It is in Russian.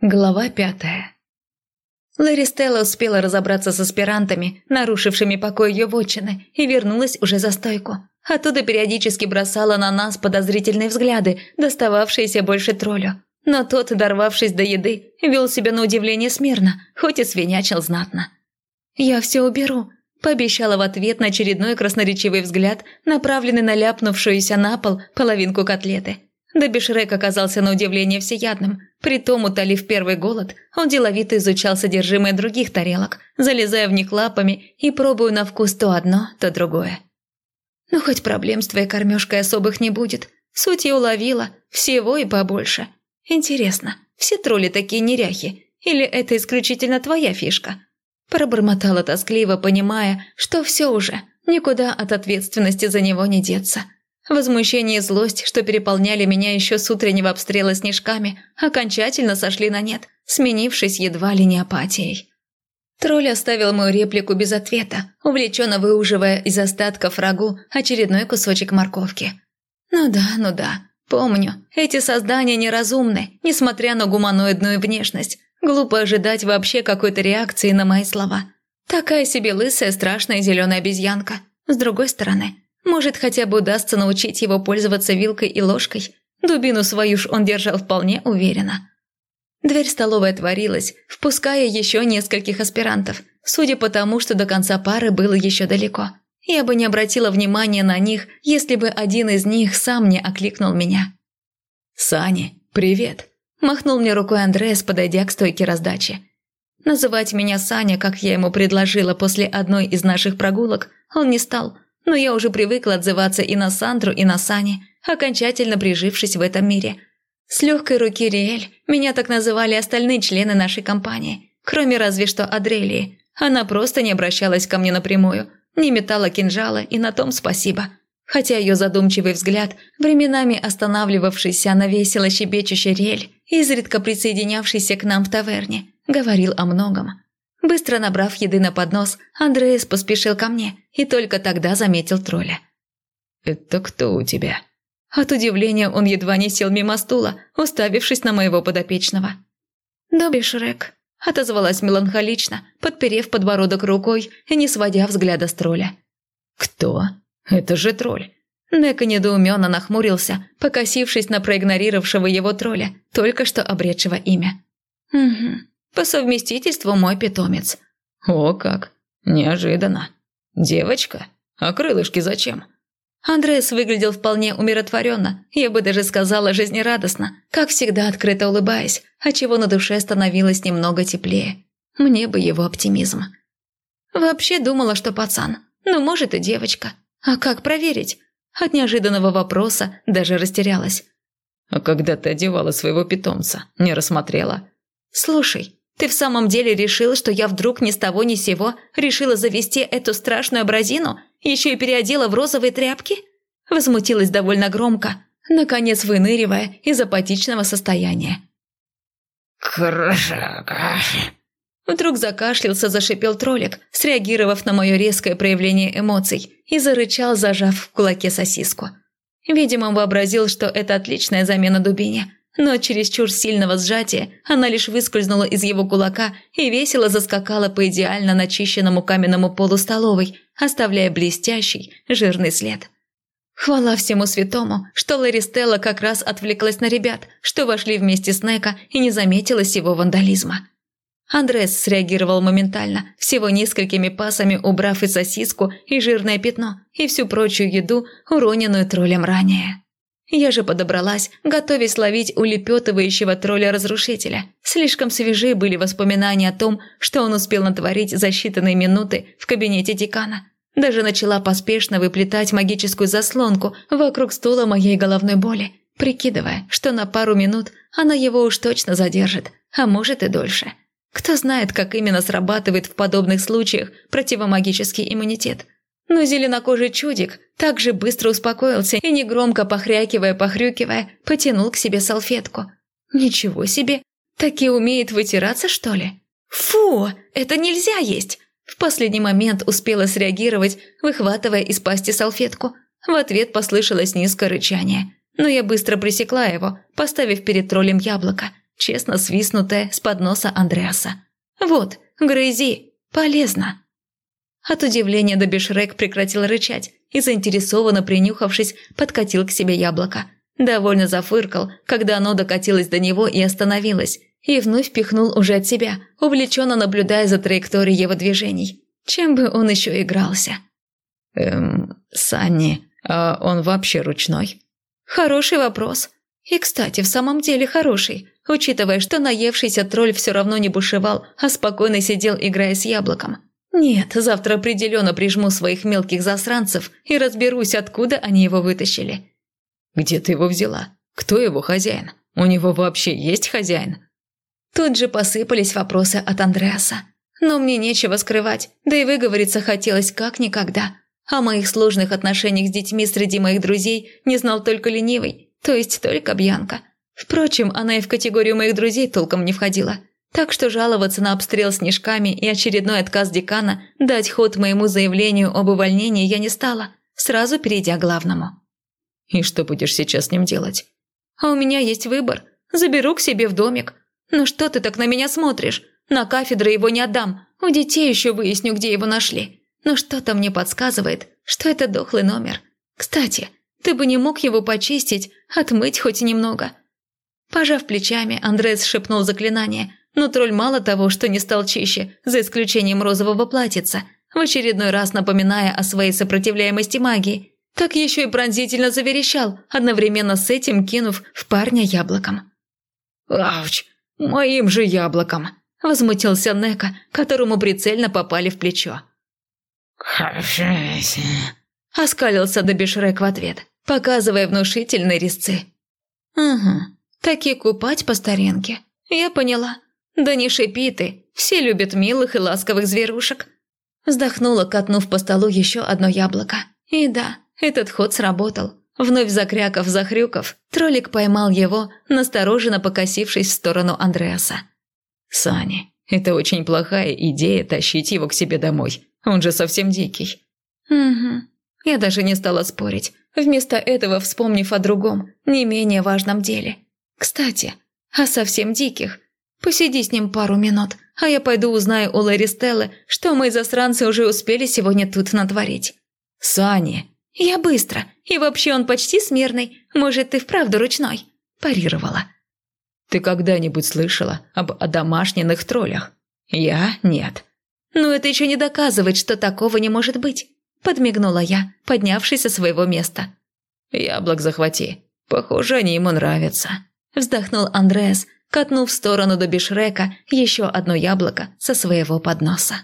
Глава пятая. Ларистелла успела разобраться с аспирантами, нарушившими покой ее вотчины, и вернулась уже за стойку. Оттуда периодически бросала на нас подозрительные взгляды, достававшиеся больше троллю. Но тот, дорвавшись до еды, вел себя на удивление смирно, хоть и свинячил знатно. «Я все уберу», – пообещала в ответ на очередной красноречивый взгляд, направленный на ляпнувшуюся на пол половинку котлеты – да Бешрек оказался на удивление всеядным. Притом, утолив первый голод, он деловито изучал содержимое других тарелок, залезая в них лапами и пробуя на вкус то одно, то другое. «Ну, хоть проблем с твоей кормежкой особых не будет. Суть я уловила, всего и побольше. Интересно, все тролли такие неряхи? Или это исключительно твоя фишка?» Пробормотала тоскливо, понимая, что все уже, никуда от ответственности за него не деться. Возмущение и злость, что переполняли меня еще с утреннего обстрела снежками, окончательно сошли на нет, сменившись едва ли не апатией. Тролль оставил мою реплику без ответа, увлеченно выуживая из остатков рагу очередной кусочек морковки. «Ну да, ну да, помню, эти создания неразумны, несмотря на гуманоидную внешность. Глупо ожидать вообще какой-то реакции на мои слова. Такая себе лысая страшная зеленая обезьянка. С другой стороны, может, хотя бы удастся научить его пользоваться вилкой и ложкой. Дубину свою ж он держал вполне уверенно. Дверь столовой отворилась, впуская еще нескольких аспирантов, судя по тому, что до конца пары было еще далеко. Я бы не обратила внимания на них, если бы один из них сам не окликнул меня. «Сани, привет!» – махнул мне рукой Андреас, подойдя к стойке раздачи. Называть меня Саня, как я ему предложила после одной из наших прогулок, он не стал – но я уже привыкла отзываться и на Сандру, и на Сани, окончательно прижившись в этом мире. С легкой руки Риэль меня так называли остальные члены нашей компании, кроме разве что Адрелии. Она просто не обращалась ко мне напрямую, не метала кинжала, и на том спасибо. Хотя ее задумчивый взгляд, временами останавливавшийся на весело щебечущей Риэль, изредка присоединявшийся к нам в таверне, говорил о многом. Быстро набрав еды на поднос, Андреас поспешил ко мне и только тогда заметил тролля. «Это кто у тебя?» От удивления он едва не сел мимо стула, уставившись на моего подопечного. «Добби Шрек», – отозвалась меланхолично, подперев подбородок рукой и не сводя взгляда с тролля. «Кто? Это же тролль!» Нека недоуменно нахмурился, покосившись на проигнорировавшего его тролля, только что обретшего имя. «Угу, по совместительству мой питомец». «О как! Неожиданно. Девочка? А крылышки зачем?» Андрес выглядел вполне умиротворенно, я бы даже сказала жизнерадостно, как всегда открыто улыбаясь, отчего на душе становилось немного теплее. Мне бы его оптимизм. Вообще думала, что пацан, ну, может и девочка. А как проверить? От неожиданного вопроса даже растерялась. «А когда ты одевала своего питомца, не рассмотрела?» «Слушай, ты в самом деле решил, что я вдруг ни с того ни сего решила завести эту страшную абразину, еще и переодела в розовые тряпки?» Возмутилась довольно громко, наконец выныривая из апатичного состояния. «Крышака!» Вдруг закашлялся, зашипел троллик, среагировав на мое резкое проявление эмоций, и зарычал, зажав в кулаке сосиску. Видимо, вообразил, что это отличная замена дубине – но чересчур сильного сжатия она лишь выскользнула из его кулака и весело заскакала по идеально начищенному каменному полу столовой, оставляя блестящий жирный след. Хвала всему святому, что Ларистелла как раз отвлеклась на ребят, что вошли вместе с Нека и не заметила сего вандализма. Андрес среагировал моментально, всего несколькими пасами убрав и сосиску, и жирное пятно, и всю прочую еду, уроненную троллем ранее. Я же подобралась, готовясь ловить улепетывающего тролля-разрушителя. Слишком свежи были воспоминания о том, что он успел натворить за считанные минуты в кабинете декана. Даже начала поспешно выплетать магическую заслонку вокруг стула моей головной боли, прикидывая, что на пару минут она его уж точно задержит, а может и дольше. Кто знает, как именно срабатывает в подобных случаях противомагический иммунитет – но зеленокожий чудик также быстро успокоился и, негромко похрякивая-похрюкивая, потянул к себе салфетку. «Ничего себе! Таки умеет вытираться, что ли?» «Фу! Это нельзя есть!» В последний момент успела среагировать, выхватывая из пасти салфетку. В ответ послышалось низкое рычание. Но я быстро пресекла его, поставив перед троллем яблоко, честно свистнутое с подноса Андреаса. «Вот, грызи, полезно». От удивления Добишрек прекратил рычать и, заинтересованно принюхавшись, подкатил к себе яблоко. Довольно зафыркал, когда оно докатилось до него и остановилось, и вновь пихнул уже от себя, увлеченно наблюдая за траекторией его движений. Чем бы он еще игрался? «Эм, Санни, а он вообще ручной?» «Хороший вопрос. И, кстати, в самом деле хороший, учитывая, что наевшийся тролль все равно не бушевал, а спокойно сидел, играя с яблоком. Нет, завтра определенно прижму своих мелких засранцев и разберусь, откуда они его вытащили». «Где ты его взяла? Кто его хозяин? У него вообще есть хозяин?» Тут же посыпались вопросы от Андреаса. Но мне нечего скрывать, да и выговориться хотелось как никогда. О моих сложных отношениях с детьми среди моих друзей не знал только ленивый, то есть только Бьянка. Впрочем, она и в категорию моих друзей толком не входила. Так что жаловаться на обстрел снежками и очередной отказ декана дать ход моему заявлению об увольнении я не стала, сразу перейдя к главному. «И что будешь сейчас с ним делать?» «А у меня есть выбор. Заберу к себе в домик. Ну что ты так на меня смотришь? На кафедры его не отдам. У детей еще выясню, где его нашли. Но что-то мне подсказывает, что это дохлый номер. Кстати, ты бы не мог его почистить, отмыть хоть немного». Пожав плечами, Андрес шепнул заклинание, но тролль мало того, что не стал чище, за исключением розового платьица, в очередной раз напоминая о своей сопротивляемости магии, так еще и пронзительно заверещал, одновременно с этим кинув в парня яблоком. «Ауч! Моим же яблоком!» – возмутился Нека, которому прицельно попали в плечо. «Хорошись!» – оскалился Добишрек в ответ, показывая внушительные резцы. «Угу, таки купать по старинке. Я поняла. Да не шипи ты, все любят милых и ласковых зверушек». Вздохнула, катнув по столу еще одно яблоко. И да, этот ход сработал. Вновь закряков-захрюков, троллик поймал его, настороженно покосившись в сторону Андреаса. «Сани, это очень плохая идея тащить его к себе домой. Он же совсем дикий». «Угу». Я даже не стала спорить, вместо этого вспомнив о другом, не менее важном деле. «Кстати, о совсем диких. Посиди с ним пару минут, а я пойду узнаю у Лэри Стеллы, что мы засранцы уже успели сегодня тут натворить». «Сани!» «Я быстро. И вообще он почти смирный. Может, ты вправду ручной?» – парировала. «Ты когда-нибудь слышала об одомашненных троллях?» «Я – нет». «Но это еще не доказывает, что такого не может быть», – подмигнула я, поднявшись со своего места. «Яблок захвати. Похоже, они ему нравятся», – вздохнул Андреас, катнув в сторону до Бишрека еще одно яблоко со своего подноса.